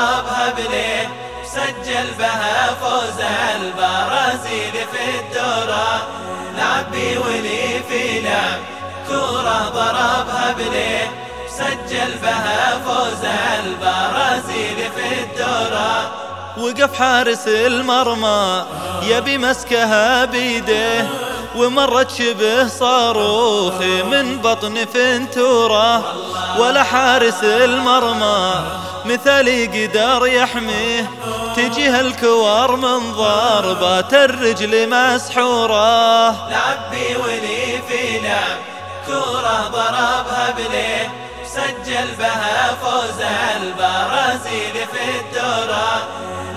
ضربها بليه سجل بها فوز البرازيل في الدورة. لعب ولي في لعب. كورة ضربها بليه سجل بها فوز البرازيل في الدورة. وقف حارس المرمى. يبي مسكها بيده. ومرت شبه صاروخ من بطن فنتورة ولا حارس المرمى مثالي قدر يحميه تجيه الكوار من ضربات الرجل مسحورة. لعبي ولي في لعب كورة ضربها بليه سجل بها فوز البرازيل في الدورة.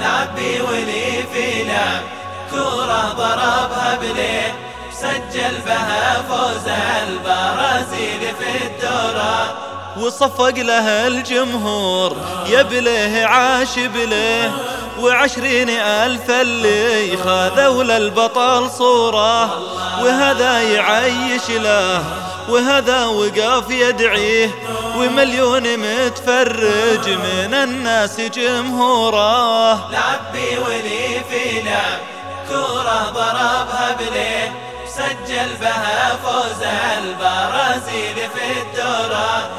لعبي ولي في لعب كورة ضربها بليه سجل بها فوز البرازيل في الدورة. وصفق له الجمهور يبليه عاش بليه وعشرين ألف اللي خذوا للبطل صورة. وهذا يعيش له وهذا وقف يدعيه. ومليون متفرج من الناس جمهوره. لعبي ولي في لعب كورة ضربها بليه سجل بها فوز البرازيل في الدورة.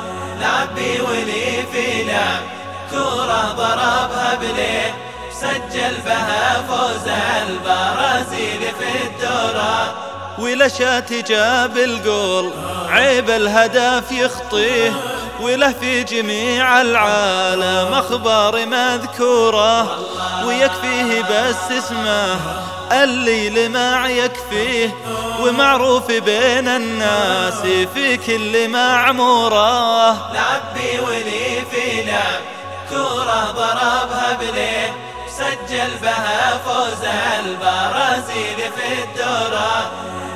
لعبي ولي في لعب كورة ضربها بليه سجل بها فوز البرازيل في الدورة. ولشات جاب الجول عيب الهدف يخطيه. وله في جميع العالم أخبار مذكورة ويكفيه بس اسمه الليل ما يكفيه ومعروف بين الناس في كل معمورة. لعبي ولي في لعب كورة ضربها بليه سجل بها فوز البرازيل في الدورة.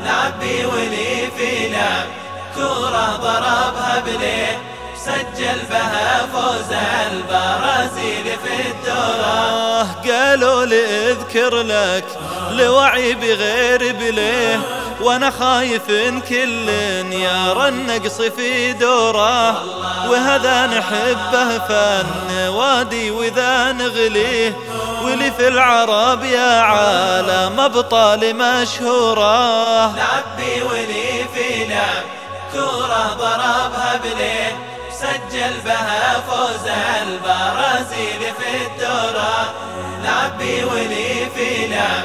لعبي ولي في لعب كورة ضربها بليه سجل بها فوز البرازيل في الدورة. قالوا لي اذكر لك لوعي بغير بليه وأنا خايف إن كل يرى النقص في دوره. وهذا نحبه فن وادي وإذا نغليه ولي في العرب يا عالم أبطال مشهورة. لعبي ولي في لعب كورة ضربها بليه سجل بها فوز البرازيل في الدورة. لعبي ولي في لعب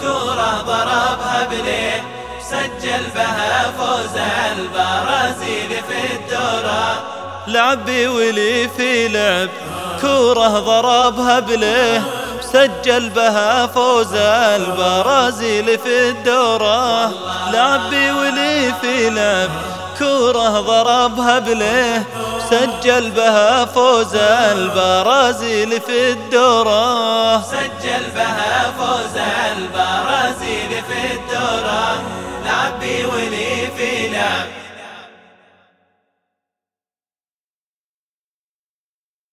كورة ضربها بليه سجل بها فوز البرازيل في الدورة. لعبي ولي في لعب كورة ضربها بليه سجل بها فوز البرازيل في الدورة. لعبي ولي في لعب كورة ضربها بليه سجل بها فوز البرازيل في الدورة. سجل بها فوز البرازيل في الدورة. لعبي ولي في لعب.